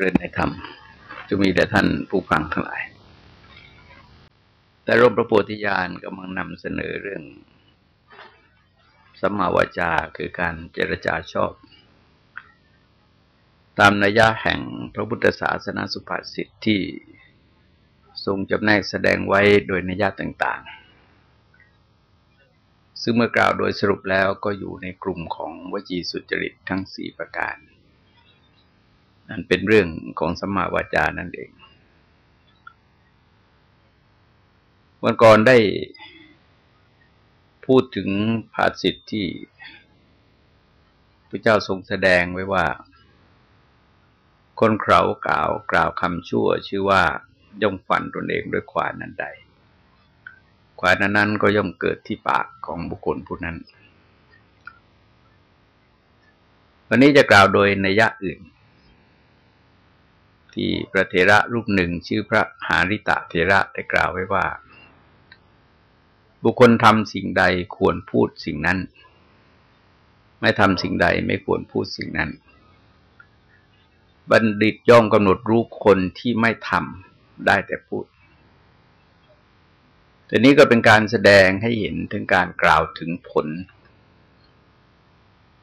เรียนในธรรมจะมีแต่ท่านผู้ฟังทั้งหลาย แต่ร่มพระโพธิญาณกำลังนำเสนอเรื่องสัมมาวาจาคือการเจรจาชอบ ตามนัยยะแห่งพระพุทธศาสนาสุภาษิตที่ทรงจำแนกแสดงไว้โดยนัยยะต่างๆ ซึ่งเมื่อกล่าวโดยสรุปแล้วก็อยู่ในกลุ่มของวจีสุจริตทั้งสี่ประการ นั่นเป็นเรื่องของสัมมาวาจานั่นเองวันก่อนได้พูดถึงภาษิตที่พระเจ้าทรงแสดงไว้ว่า คนเขากล่าวกล่าวคำชั่ว ชื่อว่าย่อมฝันตนเองด้วยขวานนั้นใด ขวานนั้นก็ย่อมเกิดที่ปากของบุคคลผู้นั้น วันนี้จะกล่าวโดยนัยยะอื่น ที่พระเถระรูปหนึ่งชื่อพระหาริตะเถระได้กล่าวไว้ว่า บุคคลทำสิ่งใดควรพูดสิ่งนั้น ไม่ทำสิ่งใดไม่ควรพูดสิ่งนั้น บัณฑิตย่อมกำหนดรู้คนที่ไม่ทำได้แต่พูดแต่นี้ก็เป็นการแสดงให้เห็นถึงการกล่าวถึงผล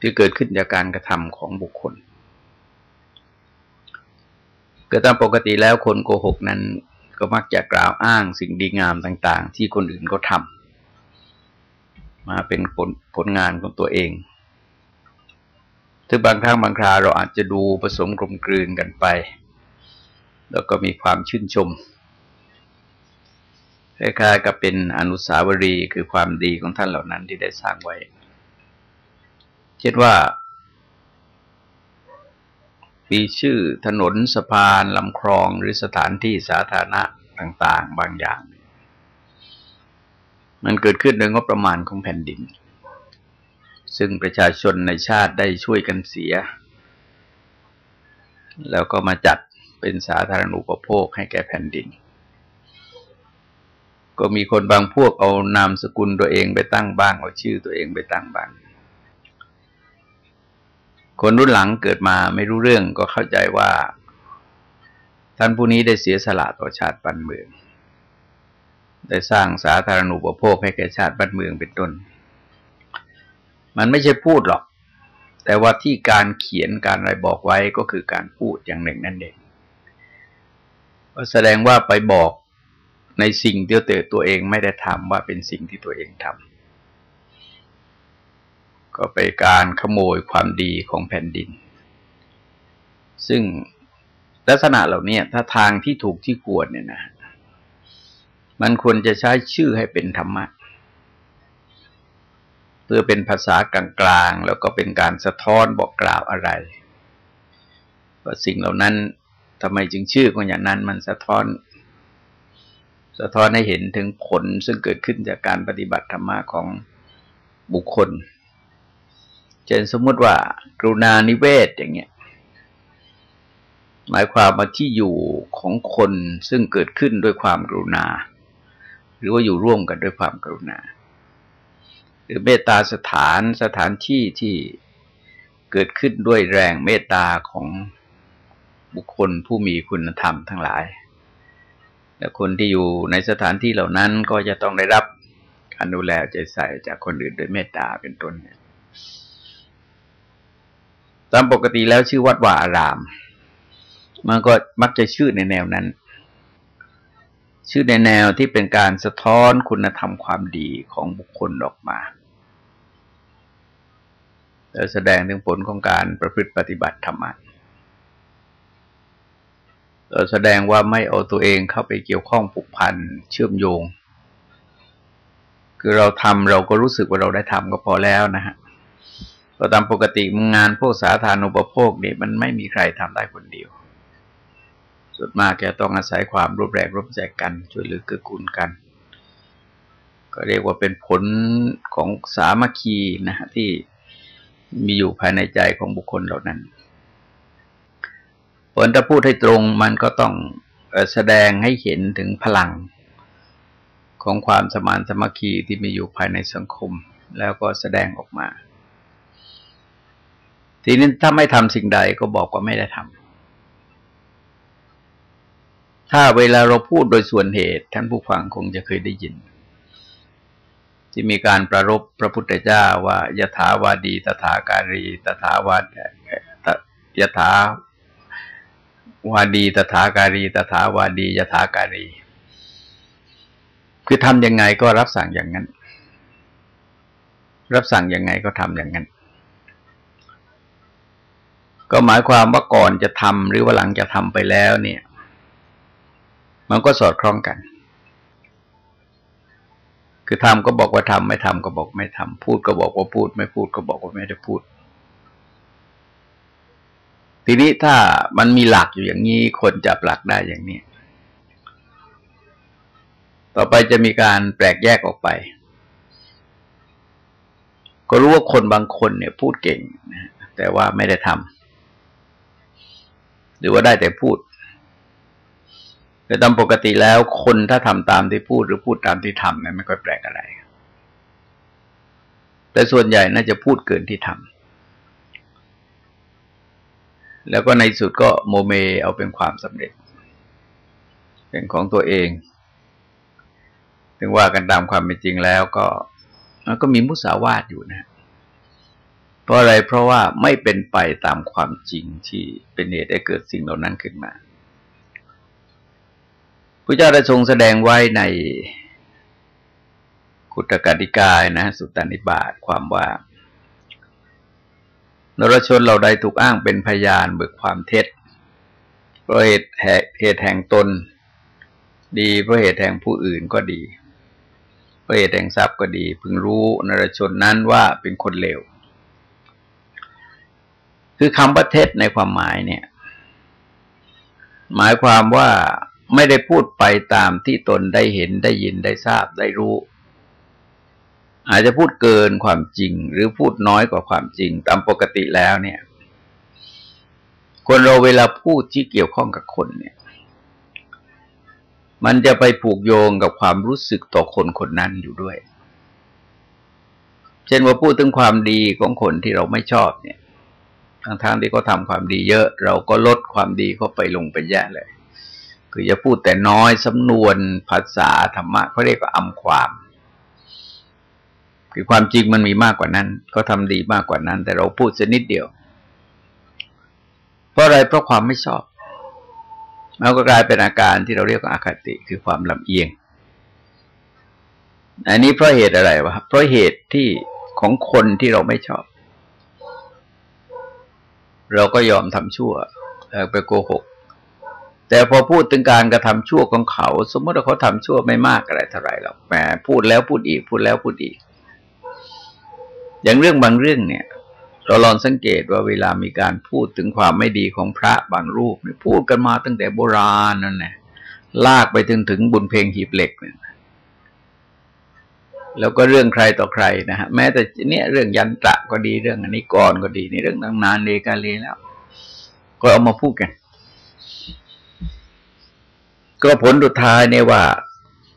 ที่เกิดขึ้นจากการกระทำของบุคคล กิดตามปกติแล้วคนโกหกนั้นก็มักจะกล่าวอ้างสิ่งดีงามต่าง ๆ ที่คนอื่นก็ทำมาเป็นผลผลงานของตัวเองถึงบางครั้งบางคราเราอาจจะดูผสมกลมกลืนกันไป แล้วก็มีความชื่นชมคล้ายๆกับเป็นอนุสาวรีย์คือความดีของท่านเหล่านั้นที่ได้สร้างไว้ เช่นว่า มีชื่อถนนสะพานลำคลองหรือสถานที่สาธารณะต่างๆ บางอย่าง มันเกิดขึ้นโดยงบประมาณของแผ่นดิน ซึ่งประชาชนในชาติได้ช่วยกันเสีย แล้วก็มาจัดเป็นสาธารณูปโภคให้แก่แผ่นดิน ก็มีคนบางพวกเอานามสกุลตัวเองไปตั้งบ้างเอาชื่อตัวเองไปตั้งบ้าง คนรุ่นหลังเกิดมาไม่รู้เรื่องก็เข้าใจว่า ท่านผู้นี้ได้เสียสละต่อชาติบ้านเมือง ได้สร้างสาธารณูปโภคให้แก่ชาติบ้านเมืองเป็นต้น มันไม่ใช่พูดหรอก แต่ว่าที่การเขียนการอะไรบอกไว้ก็คือการพูดอย่างหนึ่งนั่นเองแสดงว่าไปบอกในสิ่งที่ตัวเองไม่ได้ทำว่าเป็นสิ่งที่ตัวเองทำ ก็ไปการขโมยความดีของแผ่นดิน ซึ่งลักษณะเหล่านี้ถ้าทางที่ถูกที่ควรเนี่ยนะ มันควรจะใช้ชื่อให้เป็นธรรมะ เพื่อเป็นภาษากลางๆ แล้วก็เป็นการสะท้อนบอกกล่าวอะไรว่าสิ่งเหล่านั้นทำไมจึงชื่อของอย่างนั้นมันสะท้อน สะท้อนให้เห็นถึงผลซึ่งเกิดขึ้นจากการปฏิบัติธรรมะของบุคคล เช่นสมมติว่า กรุณานิเวศอย่างเงี้ย หมายความว่าที่อยู่ของคนซึ่งเกิดขึ้นด้วยความกรุณา หรือว่าอยู่ร่วมกันด้วยความกรุณา หรือเมตตาสถานสถานที่ที่เกิดขึ้นด้วยแรงเมตตาของบุคคลผู้มีคุณธรรมทั้งหลาย และคนที่อยู่ในสถานที่เหล่านั้นก็จะต้องได้รับการดูแลใจใส่จากคนอื่นโดยเมตตาเป็นต้นเนี่ย ตามปกติแล้วชื่อวัดวาอาราม มันก็มักจะชื่อในแนวนั้น ชื่อในแนวที่เป็นการสะท้อนคุณธรรมความดีของบุคคลออกมาและแสดงถึงผลของการประพฤติปฏิบัติธรรมะแสดงว่าไม่เอาตัวเองเข้าไปเกี่ยวข้องผูกพันเชื่อมโยง คือเราทำเราก็รู้สึกว่าเราได้ทำก็พอแล้วนะฮะ ก็ตามปกติงานพวกสาธารณูปโภคนี่มันไม่มีใครทำได้คนเดียวสุดมากแกต้องอาศัยความร่วมแรงร่วมใจกันช่วยเหลือเกื้อกูลกัน ก็เรียกว่าเป็นผลของสามัคคีนะฮะที่มีอยู่ภายในใจของบุคคลเหล่านั้นผลถ้าพูดให้ตรงมันก็ต้องแสดงให้เห็นถึงพลังของความสมานสมัคคีที่มีอยู่ภายในสังคม แล้วก็แสดงออกมา ทีนี้ถ้าไม่ทำสิ่งใดก็บอกว่าไม่ได้ทถ้าเวลาเราพูดโดยส่วนเหตุ ท่านผู้ฟังคงจะเคยได้ยิน ที่มีการประรบพระพุทธเจ้าว่ายถาวาดีตถาการีตถาวาดยถาวาดีตถาการีตถาวาดียถาการี คือทำยังไงก็รับสั่งอย่างนั้น รับสั่งยังไงก็ทำอย่างนั้น ก็หมายความว่าก่อนจะทำหรือว่าหลังจะทำไปแล้วเนี่ย มันก็สอดคล้องกัน คือทำก็บอกว่าทำไม่ทำก็บอกไม่ทำพูดก็บอกว่าพูด ไม่พูดก็บอกว่าไม่ได้พูด ทีนี้ถ้ามันมีหลักอยู่อย่างนี้คนจับหลักได้อย่างนี้ต่อไปจะมีการแปลกแยกออกไป ก็รู้ว่าคนบางคนเนี่ยพูดเก่งนะแต่ว่าไม่ได้ทำ หรือว่าได้แต่พูดแต่ตามปกติแล้วคนถ้าทำตามที่พูดหรือพูดตามที่ทำเนี่ยไม่ค่อยแปลกอะไร แต่ส่วนใหญ่น่าจะพูดเกินที่ทำแล้วก็ในสุดก็โมเมเอาเป็นความสำเร็จ เป็นของตัวเองถึงว่ากันตามความเป็นจริงแล้วก็ก็มีมุสาวาทอยู่นะ เพราะอะไรเพราะว่าไม่เป็นไปตามความจริงที่เป็นเหตุให้เกิดสิ่งเหล่านั้นขึ้นมาพระเจ้าได้ทรงแสดงไว้ในกุตกติกายนะ สุตตานิบาตความว่านรชนเราใดถูกอ้างเป็นพยานเบิกความเท็จเพราะเหตุเหตุแห่งตน ดีเพราะเหตุแห่งผู้อื่นก็ดีเพราะเหตุแห่งทรัพย์ก็ดี พึงรู้นรชนนั้นว่าเป็นคนเลว คือคำว่าเท็จในความหมายเนี่ย หมายความว่าไม่ได้พูดไปตามที่ตนได้เห็นได้ยินได้ทราบได้รู้ อาจจะพูดเกินความจริง หรือพูดน้อยกว่าความจริง ตามปกติแล้วเนี่ย คนเราเวลาพูดที่เกี่ยวข้องกับคนเนี่ย มันจะไปผูกโยงกับความรู้สึกต่อคนคนนั้นอยู่ด้วย เช่นว่าพูดถึงความดีของคนที่เราไม่ชอบเนี่ย ทางทางที่เขาทำความดีเยอะ เราก็ลดความดีเขาไปลงไปแย่เลย คือจะพูดแต่น้อยสำนวนภาษาธรรมะเขาเรียกว่าอำความ คือความจริงมันมีมากกว่านั้นก็ทำดีมากกว่านั้น แต่เราพูดสนิดเดียว เพราะอะไรเพราะความไม่ชอบมันก็กลายเป็นอาการที่เราเรียกว่าอาคติคือความลำเอียง อันนี้เพราะเหตุอะไรวะเพราะเหตุที่ของคนที่เราไม่ชอบ เราก็ยอมทำชั่วไปโกหก แต่พอพูดถึงการกระทำชั่วของเขา สมมติว่าเขาทำชั่วไม่มากอะไรเท่าไรหรอกแหมพูดแล้วพูดอีก พูดแล้วพูดอีก อย่างเรื่องบางเรื่องเนี่ย เราลองสังเกตว่าเวลามีการพูดถึงความไม่ดีของพระบางรูปพูดกันมาตั้งแต่โบราณนั่นแหละลากไปถึงถึงบุญเพลงหีบเหล็กเนี่ย แล้วก็เรื่องใครต่อใครนะฮะแม้แต่เนี่ยเรื่องยันตระก็ดีเรื่องอันนี้ก่อนก็ดีในเรื่องตั้งนานเลกาเลแล้ว ก็เอามาพูดกัน ก็ผลสุดท้ายเนี่ยว่า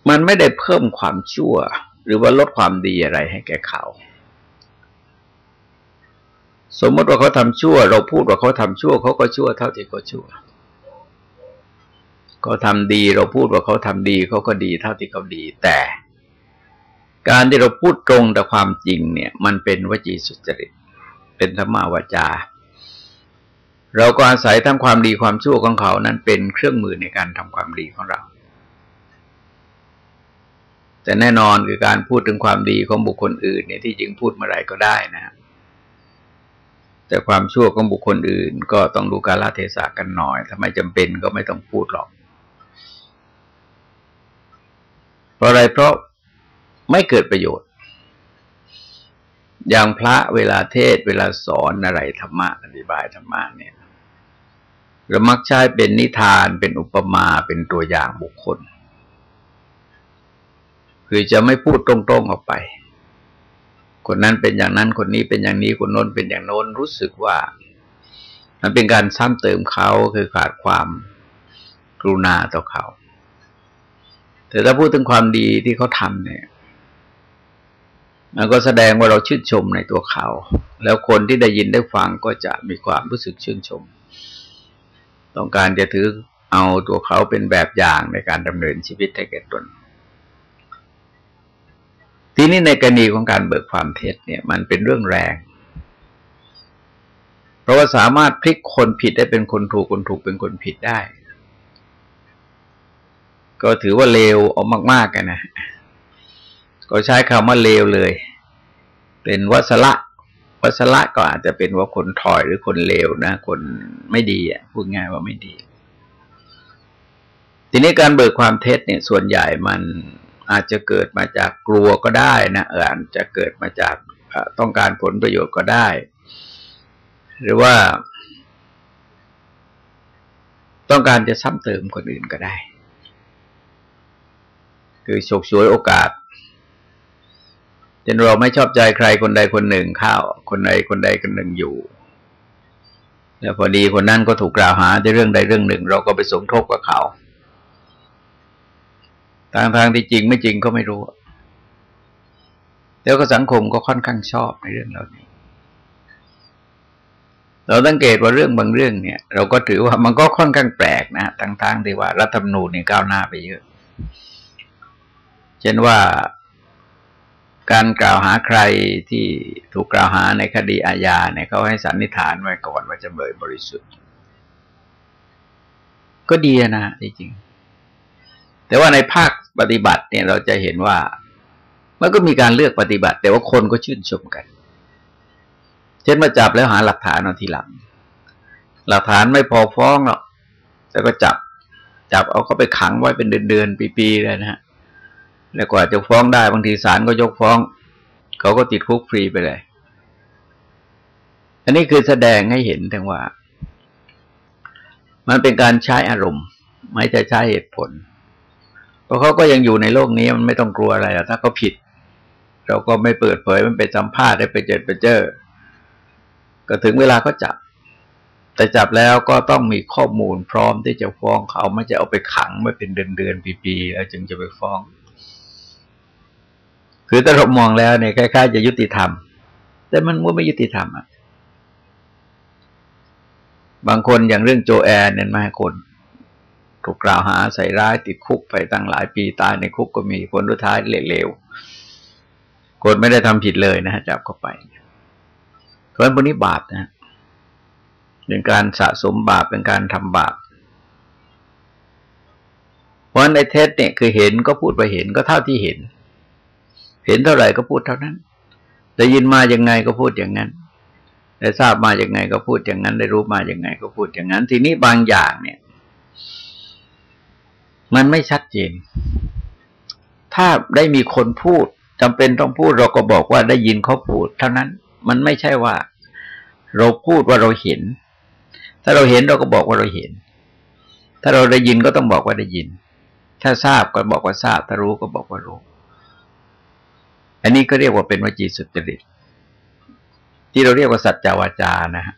มันไม่ได้เพิ่มความชั่ว หรือว่าลดความดีอะไรให้แก่เขาสมมติว่าเขาทำชั่ว เราพูดว่าเขาทำชั่วเขาก็ชั่วเท่าที่เขาชั่วเขาทำดี เราพูดว่าเขาทำดีเขาก็ดีเท่าที่เขาดี แต่ การที่เราพูดตรงแต่ความจริงเนี่ย มันเป็นวจีสุจริต เป็นธรรมาวจา เราก็อาศัยทั้งความดีความชั่วของเขานั้นเป็นเครื่องมือในการทำความดีของเรา แต่แน่นอนคือการพูดถึงความดีของบุคคลอื่นเนี่ยที่จริงพูดเมื่อไรก็ได้นะแต่ความชั่วของบุคคลอื่น ก็ต้องดูกาลเทศะกันหน่อย ถ้าไม่จำเป็นก็ไม่ต้องพูดหรอก เพราะอะไรเพราะ ไม่เกิดประโยชน์ อย่างพระเวลาเทศเวลาสอนอะไรธรรมะอธิบายธรรมะเนี่ยเรามักใช้เป็นนิทานเป็นอุปมาเป็นตัวอย่างบุคคล คือจะไม่พูดตรงๆออกไป คนนั้นเป็นอย่างนั้นคนนี้เป็นอย่างนี้คนโน้นเป็นอย่างโน้นรู้สึกว่า มันเป็นการซ้ำเติมเขาคือขาดความกรุณาต่อเขา แต่ถ้าพูดถึงความดีที่เขาทำเนี่ย มันก็แสดงว่าเราชื่นชมในตัวเขา แล้วคนที่ได้ยินได้ฟังก็จะมีความรู้สึกชื่นชม ต้องการจะถือเอาตัวเขาเป็นแบบอย่างในการดำเนินชีวิตให้แก่ตน ทีนี้ในกรณีของการเบิกความเท็จเนี่ย มันเป็นเรื่องแรง เพราะว่าสามารถพลิกคนผิดได้เป็นคนถูกคนถูกเป็นคนผิดได้ ก็ถือว่าเลวออกมากๆกันนะ ก็ใช้คำว่าเลวเลย เป็นวัสละวัสละก็อาจจะเป็นว่าคนถอยหรือคนเลวนะ คนไม่ดีอะพูดง่ายว่าไม่ดี ทีนี้การเบิกความเท็จเนี่ย ส่วนใหญ่มันอาจจะเกิดมาจากกลัวก็ได้นะเอออาจจะเกิดมาจากต้องการผลประโยชน์ก็ได้ หรือว่า ต้องการจะซ้ำเติมคนอื่นก็ได้ คือฉกฉวยโอกาส จนเราไม่ชอบใจใครคนใดคนหนึ่งเข้าคนใดคนใดคนหนึ่งอยู่ แล้วพอดีคนนั้นก็ถูกกล่าวหาในเรื่องใดเรื่องหนึ่ง เราก็ไปสมทบกับเขาทางทางที่จริงไม่จริงก็ไม่รู้ แล้วก็สังคมก็ค่อนข้างชอบในเรื่องเหล่านี้ เราสังเกตว่าเรื่องบางเรื่องเนี่ย เราก็ถือว่ามันก็ค่อนข้างแปลกนะทางทางที่ว่ารัฐธรรมนูญเนี่ยก้าวหน้าไปเยอะ เช่นว่า การกล่าวหาใครที่ถูกกล่าวหาในคดีอาญาเนี่ยเขาให้สันนิษฐานไว้ก่อนว่าจำเลยบริสุทธิ์ ก็ดีนะจริงแต่ว่าในภาคปฏิบัติเนี่ยเราจะเห็นว่า มันก็มีการเลือกปฏิบัติ แต่ว่าคนก็ชื่นชมกัน เช่นมาจับแล้วหาหลักฐานเอาทีหลัง หลักฐานไม่พอฟ้องหรอกแต่ก็จับ จับเอาเขาไปขังไว้เป็นเดือนๆปีๆเลยนะฮะ แล้วกว่าจะฟ้องได้บางทีศาลก็ยกฟ้อง เขาก็ติดคุกฟรีไปเลย อันนี้คือแสดงให้เห็นถึงว่า มันเป็นการใช้อารมณ์ ไม่ใช่ใช้เหตุผลราะเขาก็ยังอยู่ในโลกนี้มันไม่ต้องกลัวอะไรถ้าเขาผิด เราก็ไม่เปิดเผยมันไปสัมภาษณ์ได้ไปเจอไปเจอก็ถึงเวลาก็จับ แต่จับแล้วก็ต้องมีข้อมูลพร้อมที่จะฟ้องเขาไม่จะเอาไปขังไม่เป็นเดือนเดือนปีๆแล้วจึงจะไปฟ้อง คือถ้าเรามองแล้วเนี่ยคล้ายๆจะยุติธรรม แต่มันว่าไม่ยุติธรรมอะบางคนอย่างเรื่องโจแอนเนี่ยมาคน ถูกกล่าวหาใส่ร้ายติดคุกไปตั้งหลายปีตายในคุกก็มีคนรุท้ายเลวๆคนไม่ได้ทำผิดเลยนะฮะจับเข้าไปเพราะฉะนั้นพวกนี้บาปนะเป็นการสะสมบาปเป็นการทำบาปเพราะในเทศเนี่ยคือเห็นก็พูดไปเห็นก็เท่าที่เห็น เห็นเท่าไหร่ก็พูดเท่านั้น ได้ยินมาอย่างไงก็พูดอย่างนั้น ได้ทราบมาอย่างไงก็พูดอย่างนั้น ได้รู้มาอย่างไงก็พูดอย่างนั้น ทีนี้บางอย่างเนี่ย มันไม่ชัดเจน ถ้าได้มีคนพูดจำเป็นต้องพูดเราก็บอกว่าได้ยินเขาพูด เท่านั้น มันไม่ใช่ว่า เราพูดว่าเราเห็น ถ้าเราเห็นเราก็บอกว่าเราเห็น ถ้าเราได้ยินก็ต้องบอกว่าได้ยิน ถ้าทราบก็บอกว่าทราบ ถ้ารู้ก็บอกว่ารู้ อันนี้ก็เรียกว่าเป็นวจีสุจริต ที่เราเรียกว่าสัจจวาจานะฮะ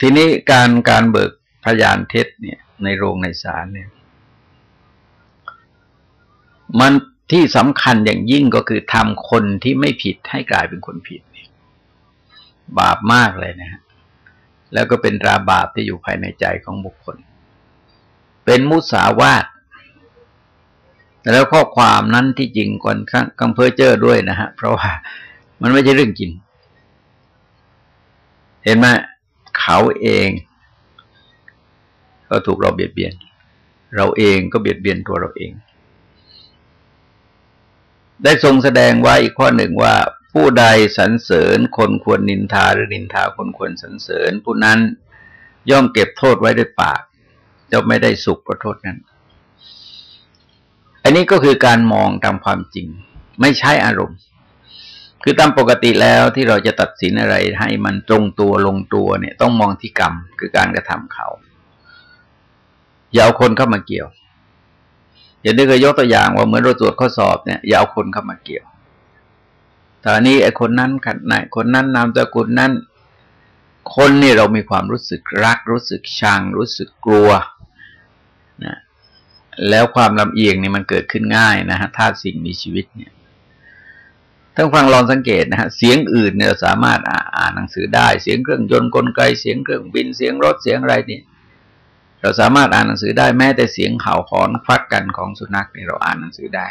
ทีนี้การการเบิกพยานเท็จเนี่ย ในโรงในศาลเนี่ย มันที่สำคัญอย่างยิ่งก็คือทำคนที่ไม่ผิดให้กลายเป็นคนผิดบาปมากเลยนะฮะแล้วก็เป็นราบาปที่อยู่ภายในใจของบุคคล เป็นมุสาวาท แล้วข้อความนั้นที่จริงก่อนข้างกังเพอเจอร์ด้วยนะฮะ เพราะว่ามันไม่ใช่เรื่องจริง เห็นไหมเขาเอง ก็ถูกเราเบียดเบียน เราเองก็เบียดเบียนตัวเราเอง ได้ทรงแสดงไว้อีกข้อหนึ่งว่า ผู้ใดสรรเสริญคนควรนินทาหรือนินทาคนควรสรรเสริญ ผู้นั้นย่อมเก็บโทษไว้ด้วยปากจะไม่ได้สุขเพราะโทษนั้น อันนี้ก็คือการมองตามความจริง ไม่ใช่อารมณ์ คือตามปกติแล้วที่เราจะตัดสินอะไรให้มันตรงตัวลงตัวเนี่ย ต้องมองที่กรรมคือการกระทำเขา อย่าเอาคนเข้ามาเกี่ยวอย่าได้เคยยกตัวอย่างว่าเหมือนเราตรวจข้อสอบเนี่ยอย่าเอาคนเข้ามาเกี่ยวตอนนี้ไอ้คนนั้นขันไหนคนนั้นนามตะกุลนั้น คนนี่เรามีความรู้สึกรัก รู้สึกชัง รู้สึกกลัว แล้วความลำเอียงเนี่ยมันเกิดขึ้นง่ายนะฮะถ้าสิ่งมีชีวิตเนี่ยท่านฟังลองสังเกตนะฮะเสียงอื่นเนี่ยสามารถอ่านหนังสือได้เสียงเครื่องยนต์กลไกเสียงเครื่องบินเสียงรถเสียงอะไรนี่เราสามารถอ่านหนังสือได้แม้แต่เสียงเห่าหอนฟัดกันของสุนัขนี่เราอ่านหนังสือได้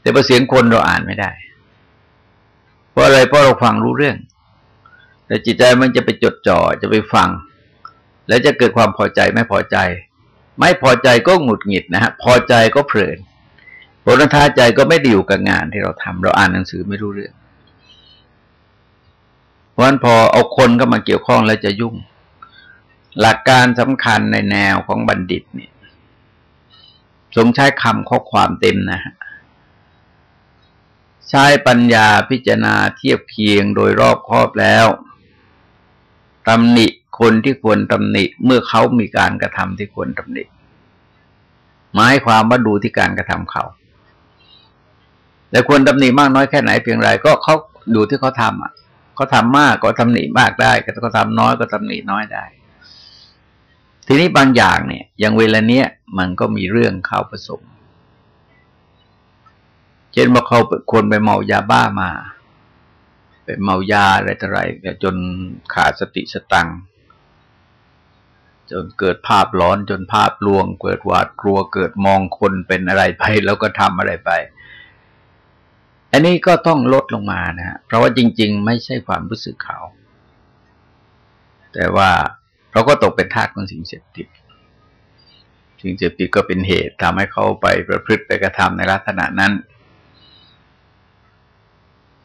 แต่พอเสียงคนเราอ่านไม่ได้ เพราะอะไรเพราะเราฟังรู้เรื่อง แต่จิตใจมันจะไปจดจ่อจะไปฟัง แล้วจะเกิดความพอใจไม่พอใจ ไม่พอใจก็หงุดหงิดนะฮะพอใจก็เพลินผลท้าใจก็ไม่ไดีอยู่กับงานที่เราทำเราอ่านหนังสือไม่รู้เรื่องเพราะนั้นพอเอาคนก็มาเกี่ยวข้องแล้วจะยุ่ง หลักการสำคัญในแนวของบัณฑิตเนี่ยทรงใช้คำข้อความเต็มนะฮะใช้ปัญญาพิจารณาเทียบเคียงโดยรอบครอบแล้วตำหนิ คนที่ควรตำหนิ เมื่อเขามีการกระทำที่ควรตำหนิหมายความว่าดูที่การกระทำเขา แต่ควรตำหนิมากน้อยแค่ไหนเพียงไรก็เขาดูที่เขาทำอะเขาทำมากก็ตำหนิมากได้ก็เขาทำน้อยก็ตำหนิน้อยได้ ทีนี้บางอย่างเนี่ย อย่างเวลาเนี้ยมันก็มีเรื่องเข้าผสมเช่นว่าเขาคนไปเมายาบ้ามา ไปเมายาอะไรต่ออะไรจนขาดสติสตัง จนเกิดภาพร้อนจนภาพลวง เกิดหวาดกลัวเกิดมองคนเป็นอะไรไป แล้วก็ทำอะไรไป อันนี้ก็ต้องลดลงมานะฮะเพราะว่าจริง ๆ ไม่ใช่ความรู้สึกเขา แต่ว่าเราก็ตกเป็นทาสของสิ่งเสพติด สิ่งเสพติดก็เป็นเหตุทำให้เขาไปประพฤติไปกระทำในลักษณะนั้น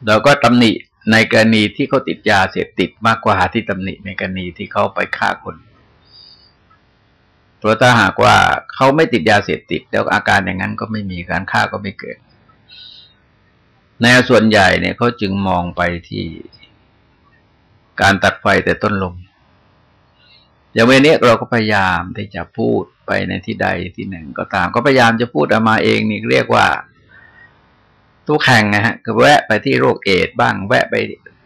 เราก็ตำหนิในกรณีที่เขาติดยาเสพติดมากกว่าที่ตำหนิในกรณีที่เขาไปฆ่าคน เพราะถ้าหากว่าเขาไม่ติดยาเสพติด แล้วอาการอย่างนั้นก็ไม่มีการฆ่าก็ไม่เกิดในส่วนใหญ่เนี่ยเขาจึงมองไปที่การตัดไฟแต่ต้นลม อย่างวันนี้เราก็พยายามที่จะพูดไปในที่ใดที่หนึ่งก็ตาม ก็พยายามจะพูดออกมาเองนี่เรียกว่าทุกแห่งนะฮะก็แวะไปที่โรคเอดบ้าง แวะไป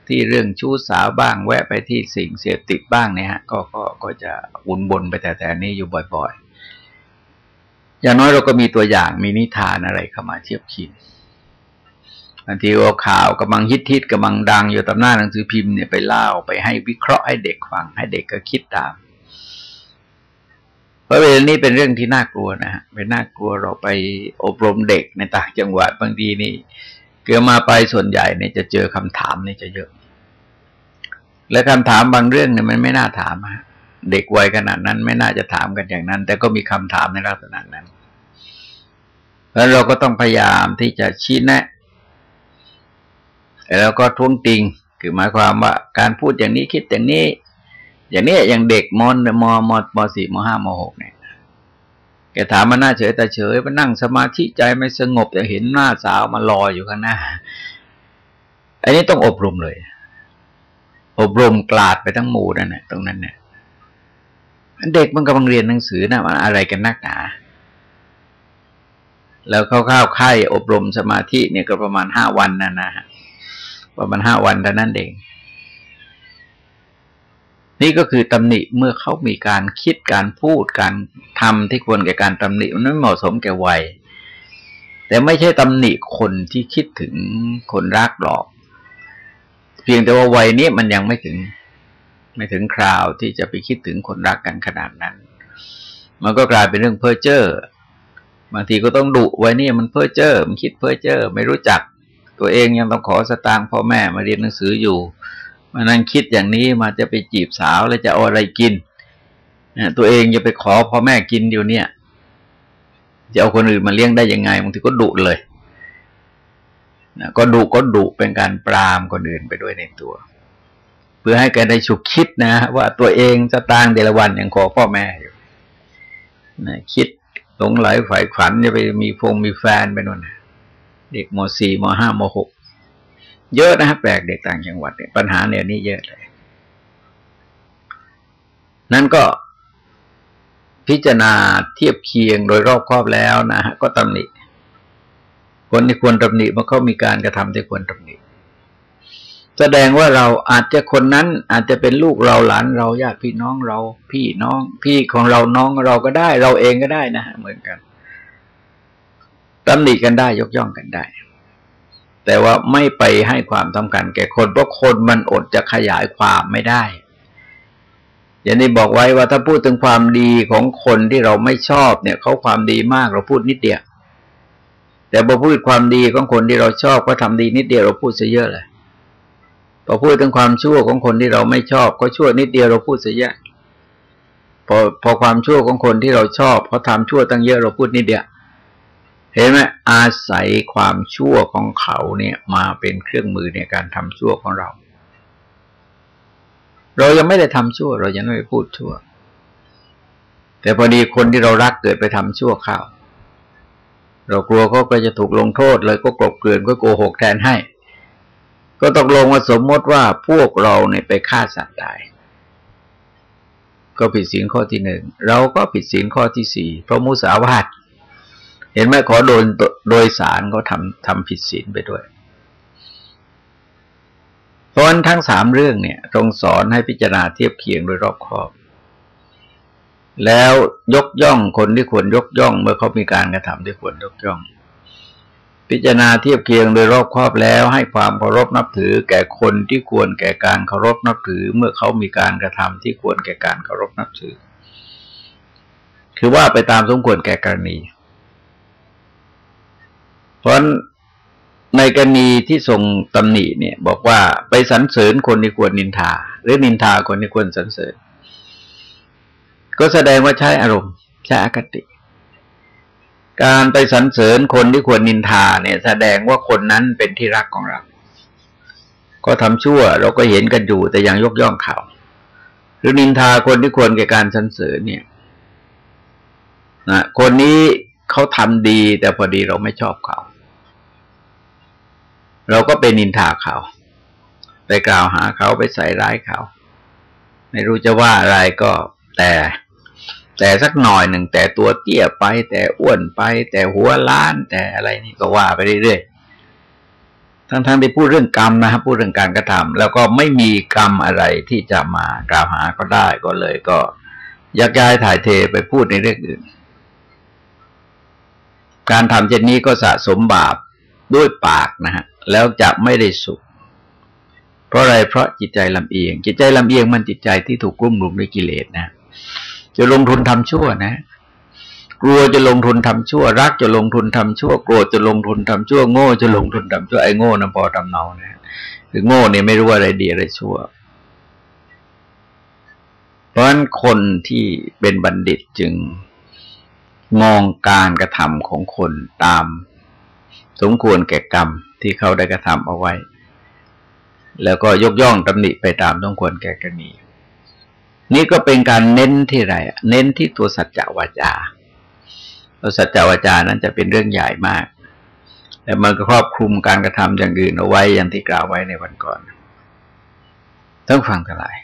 ที่เรื่องชู้สาวบ้าง แวะไปที่สิ่งเสพติดบ้างเนี่ยฮะก็ก็ก็จะอุ่นบนไปแต่แต่นี้อยู่บ่อย ๆ อย่างน้อยเราก็มีตัวอย่างมีนิทานอะไรเข้ามาเทียบเคียงบางทีว่าข่าวกำลังฮิตฮิตกำลังดังอยู่ตามหน้าหนังสือพิมพ์เนี่ยไปเล่าไปให้วิเคราะห์ให้เด็กฟังให้เด็กก็คิดตาม เพราะเวลานี้เป็นเรื่องที่น่ากลัวนะฮะเป็นน่ากลัวเราไปอบรมเด็กในต่างจังหวัดบางทีนี่ เกิดมาไปส่วนใหญ่เนี่ยจะเจอคำถามนี่จะเยอะ และคำถามบางเรื่องเนี่ยมันไม่น่าถามฮะเด็กวัยขนาดนั้น ไม่น่าจะถามกันอย่างนั้น แต่ก็มีคำถามในลักษณะนั้นแล้วเราก็ต้องพยายามที่จะชี้แนะ แล้วก็ท้วงติง คือหมายความว่าการพูดอย่างนี้คิดอย่างนี้ อย่างนี้อย่างเด็กมอนมอมมสี่มห้ามหกเนี่ย แกถามมาหน้าเฉยแต่เฉยมานั่งสมาธิใจไม่สงบจะเห็นหน้าสาวมาลอยอยู่ข้างหน้า อันนี้ต้องอบรมเลย อบรมกลาดไปทั้งหมู่นั่นแหละตรงนั้นเนี่ยเด็กมันกำลังเรียนหนังสือนะมันอะไรกันนักหนาแล้วเข้าๆไข่อบรมสมาธิเนี่ยก็ประมาณห้าวันนะนะฮะประมาณห้าวันเท่านั้นเอง นี่ก็คือตำหนิเมื่อเขามีการคิดการพูดการทำที่ควรแก่การตำหนิมันไม่เหมาะสมแก่วัย แต่ไม่ใช่ตำหนิคนที่คิดถึงคนรักหรอก เพียงแต่ว่าวัยนี้มันยังไม่ถึง ไม่ถึงคราวที่จะไปคิดถึงคนรักกันขนาดนั้น มันก็กลายเป็นเรื่องเพ้อเจ้อบางทีก็ต้องดุไว้นี่มันเพ้อเจ้อมันคิดเพ้อเจ้อไม่รู้จัก ตัวเองยังต้องขอสตางค์พ่อแม่มาเรียนหนังสืออยู่ มานั่งคิดอย่างนี้มาจะไปจีบสาวแล้วจะเอาอะไรกินตัวเองจะไปขอพ่อแม่กินอยู่เนี่ยจะเอาคนอื่นมาเลี้ยงได้ยังไงบางทีก็ดุเลยนะก็ดุก็ดุเป็นการปรามคนอื่นไปด้วยในตัว เพื่อให้แกได้ฉุกคิดนะ ว่าตัวเองสตางเดลวันยังขอพ่อแม่อยู่นะคิดหลงไหลฝ่ายฝันจะไปมีพงมีแฟนไปนู่นเด็กมสี่มห้ามหก เยอะนะครับแปลกเด็กต่างจังหวัดเนี่ยปัญหาเนี่ยนี่เยอะเลย นั่นก็พิจารณาเทียบเคียงโดยรอบครอบแล้วนะฮะก็ตำหนิคนที่ควรตำหนิมันก็มีการกระทำที่ควรตำหนิแสดงว่าเราอาจจะคนนั้นอาจจะเป็นลูกเราหลานเราญาติพี่น้องเรา พี่น้องพี่ของเราน้องเราก็ได้ เราเองก็ได้นะฮะเหมือนกันตำหนิกันได้ยกย่องกันได้ แต่ว่าไม่ไปให้ความสำคัญแก่คน เพราะคนมันอดจะขยายความไม่ได้ อย่างนี้บอกไว้ว่าถ้าพูดถึงความดีของคนที่เราไม่ชอบเนี่ยเขาความดีมากเราพูดนิดเดียว แต่พอพูดความดีของคนที่เราชอบก็ทำดีนิดเดียวเราพูดซะเยอะเลยพอพูดถึงความชั่วของคนที่เราไม่ชอบก็ชั่วนิดเดียวเราพูดซะเยอะพอพอความชั่วของคนที่เราชอบเขาทาชั่วตั้งเยอะเราพูดนิดเดียว เห็นไหมอาศัยความชั่วของเขาเนี่ยมาเป็นเครื่องมือในการทำชั่วของเรา เรายังไม่ได้ทำชั่ว เรายังไม่ไปพูดชั่ว แต่พอดีคนที่เรารักเกิดไปทำชั่วข้าวเรากลัวเขาก็จะถูกลงโทษเลยก็กลบเกลื่อนก็โกหกแทนให้ ก็ตกลงว่าสมมติว่าพวกเราเนี่ยไปฆ่าสัตว์ตาย ก็ผิดศีลข้อที่หนึ่ง เราก็ผิดศีลข้อที่สี่เพราะมุสาวาท เห็นไหมขอโดนโดยสารก็ทำทำผิดศีลไปด้วย เพราะฉะนั้นทั้งสามเรื่องเนี่ยตรงสอนให้พิจารณาเทียบเคียงโดยรอบคอบ แล้วยกย่องคนที่ควรยกย่อง เมื่อเขามีการกระทำที่ควรยกย่อง พิจารณาเทียบเคียงโดยรอบครอบแล้ว ให้ความเคารพนับถือ แก่คนที่ควรแก่การเคารพนับถือ เมื่อเขามีการกระทำที่ควรแก่การเคารพนับถือ คือว่าไปตามสมควรแก่กรณี ราะในกรณีที่ทรงตำหนิเนี่ย บอกว่าไปสรรเสริญคนที่ควรนินทา หรือนินทาคนที่ควรสรรเสริญ ก็แสดงว่าใช้อารมณ์ ใช้อคติ การไปสรรเสริญคนที่ควรนินทาเนี่ย แสดงว่าคนนั้นเป็นที่รักของเรา ก็ทำชั่วเราก็เห็นกันอยู่แต่ยังยกย่องเขาหรือนินทาคนที่ควรแก่การสรรเสริญเนี่ยนะคนนี้เขาทำดีแต่พอดีเราไม่ชอบเขา เราก็เป็นนินทาเขา ไปกล่าวหาเขาไปใส่ร้ายเขา ไม่รู้จะว่าอะไรก็แต่ แต่สักหน่อยหนึ่งแต่ตัวเตี้ยไป แต่อ้วนไป แต่หัวล้านแต่อะไรนี่ก็ว่าไปเรื่อยๆทั้งๆที่พูดเรื่องกรรมนะครับพูดเรื่องการกระทำแล้วก็ไม่มีกรรมอะไรที่จะมากล่าวหาก็ได้ก็เลยก็ยักย้ายถ่ายเทไปพูดในเรื่องอื่น การทำเช่นนี้ก็สะสมบาปด้วยปากนะฮะ แล้วจะไม่ได้สุข เพราะอะไรเพราะจิตใจลำเอียง จิตใจลำเอียงมันจิตใจที่ถูกกลุ้มลุมด้วยกิเลสนะจะลงทุนทำชั่วนะ กลัวจะลงทุนทำชั่ว รักจะลงทุนทำชั่ว โกรธจะลงทุนทำชั่ว โง่จะลงทุนทำชั่วไอ้โง่นะพอทำเนานะคือโง่เนี่ยไม่รู้อะไรดีอะไรชั่วเพราะฉะนั้นคนที่เป็นบัณฑิตจึงมองการกระทำของคนตาม สมควรแก่กรรมที่เขาได้กระทำเอาไว้ แล้วก็ยกย่องตำหนิไปตามสมควรแก่กรณีนี่ก็เป็นการเน้นที่ไรเน้นที่ตัวสัจจวาจาตัวสัจจวาจานั้นจะเป็นเรื่องใหญ่มาก แต่มันก็ครอบคลุมการกระทำอย่างอื่นเอาไว้อย่างที่กล่าวไว้ในวันก่อนต้องฟังกันหลาย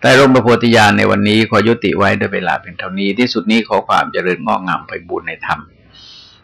แต่ร่มประโพธิญาณในวันนี้ขอยุติไว้ด้วยเวลาเป็นเท่านี้ที่สุดนี้ขอความเจริญงอกงามไปบุญในธรรม